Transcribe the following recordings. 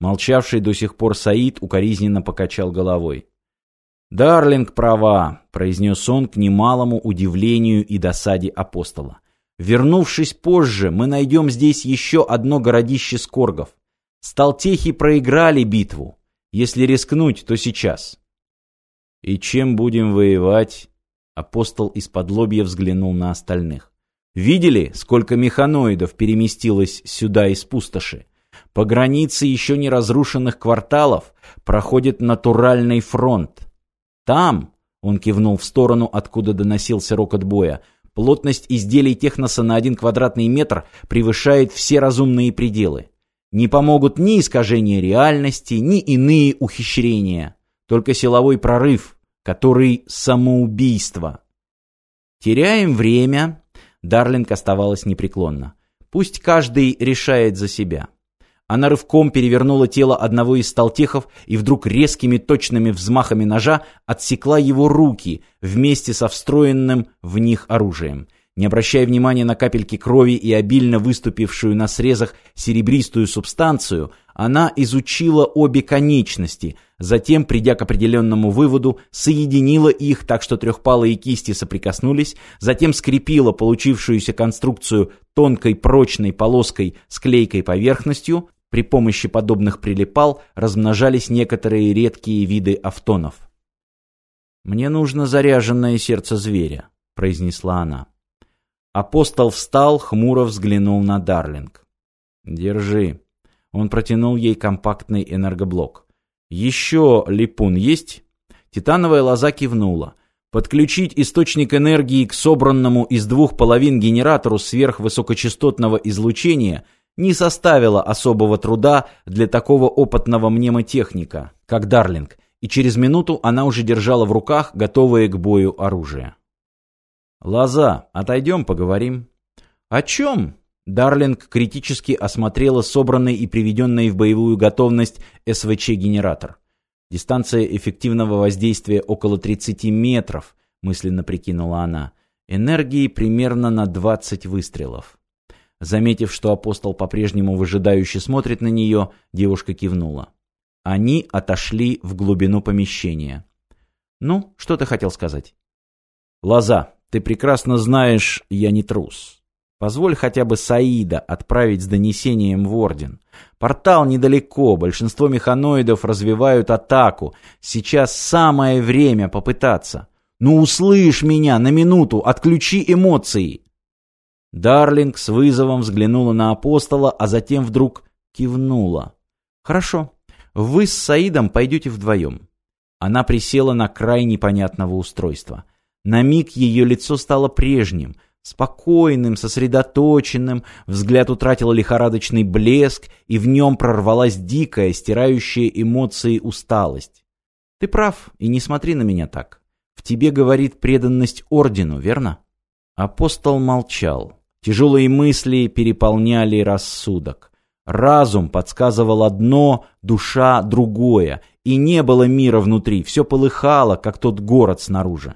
Молчавший до сих пор Саид укоризненно покачал головой. «Дарлинг права», — произнес он к немалому удивлению и досаде апостола. «Вернувшись позже, мы найдем здесь еще одно городище скоргов. Сталтехи проиграли битву. Если рискнуть, то сейчас». «И чем будем воевать?» Апостол из-под лобья взглянул на остальных. «Видели, сколько механоидов переместилось сюда из пустоши? По границе еще не разрушенных кварталов проходит натуральный фронт. Там, он кивнул в сторону, откуда доносился рокот боя, плотность изделий техноса на один квадратный метр превышает все разумные пределы. Не помогут ни искажения реальности, ни иные ухищрения. Только силовой прорыв, который самоубийство. Теряем время. Дарлинг оставалась непреклонна. Пусть каждый решает за себя. Она рывком перевернула тело одного из сталтехов и вдруг резкими точными взмахами ножа отсекла его руки вместе со встроенным в них оружием. Не обращая внимания на капельки крови и обильно выступившую на срезах серебристую субстанцию, она изучила обе конечности, затем, придя к определенному выводу, соединила их так, что трехпалые кисти соприкоснулись, затем скрепила получившуюся конструкцию тонкой прочной полоской с клейкой поверхностью, при помощи подобных прилипал размножались некоторые редкие виды автонов. «Мне нужно заряженное сердце зверя», — произнесла она. Апостол встал, хмуро взглянул на Дарлинг. «Держи». Он протянул ей компактный энергоблок. «Еще липун есть?» Титановая лоза кивнула. Подключить источник энергии к собранному из двух половин генератору сверхвысокочастотного излучения не составило особого труда для такого опытного мнемотехника, как Дарлинг, и через минуту она уже держала в руках готовое к бою оружие. «Лоза, отойдем, поговорим». «О чем?» Дарлинг критически осмотрела собранный и приведенный в боевую готовность СВЧ-генератор. Дистанция эффективного воздействия около 30 метров, мысленно прикинула она. Энергии примерно на 20 выстрелов. Заметив, что апостол по-прежнему выжидающе смотрит на нее, девушка кивнула. Они отошли в глубину помещения. «Ну, что ты хотел сказать?» «Лоза, ты прекрасно знаешь, я не трус. Позволь хотя бы Саида отправить с донесением в Орден. Портал недалеко, большинство механоидов развивают атаку. Сейчас самое время попытаться. Ну услышь меня на минуту, отключи эмоции. Дарлинг с вызовом взглянула на апостола, а затем вдруг кивнула. «Хорошо, вы с Саидом пойдете вдвоем». Она присела на край непонятного устройства. На миг ее лицо стало прежним, спокойным, сосредоточенным, взгляд утратил лихорадочный блеск, и в нем прорвалась дикая, стирающая эмоции усталость. «Ты прав, и не смотри на меня так. В тебе говорит преданность ордену, верно?» Апостол молчал. Тяжелые мысли переполняли рассудок. Разум подсказывал одно, душа другое, и не было мира внутри, все полыхало, как тот город снаружи.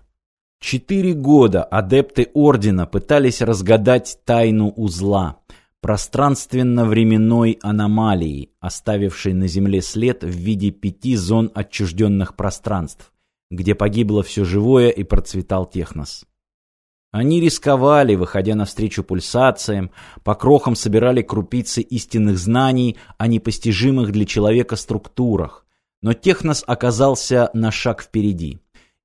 Четыре года адепты Ордена пытались разгадать тайну узла, пространственно-временной аномалии, оставившей на Земле след в виде пяти зон отчужденных пространств, где погибло все живое и процветал технос. Они рисковали, выходя навстречу пульсациям, по крохам собирали крупицы истинных знаний о непостижимых для человека структурах, но технос оказался на шаг впереди.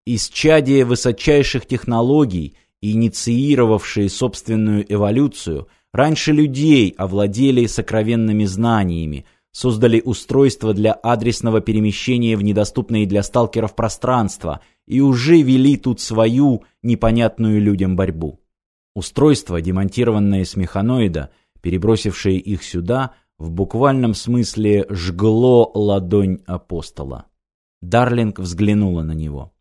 Исчадие высочайших технологий, инициировавшие собственную эволюцию, раньше людей овладели сокровенными знаниями, создали устройство для адресного перемещения в недоступные для сталкеров пространства и уже вели тут свою непонятную людям борьбу. Устройство, демонтированное с механоида, перебросившее их сюда, в буквальном смысле жгло ладонь апостола. Дарлинг взглянула на него.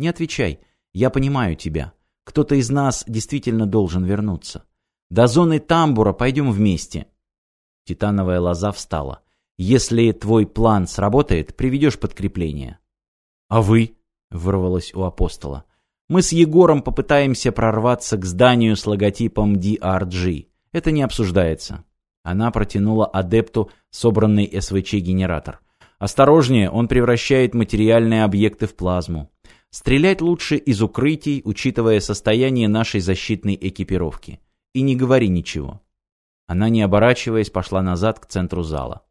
Не отвечай. Я понимаю тебя. Кто-то из нас действительно должен вернуться. До зоны тамбура пойдем вместе. Титановая лоза встала. Если твой план сработает, приведешь подкрепление. А вы? Вырвалось у апостола. Мы с Егором попытаемся прорваться к зданию с логотипом DRG. Это не обсуждается. Она протянула адепту собранный СВЧ-генератор. Осторожнее, он превращает материальные объекты в плазму. Стрелять лучше из укрытий, учитывая состояние нашей защитной экипировки. И не говори ничего. Она, не оборачиваясь, пошла назад к центру зала.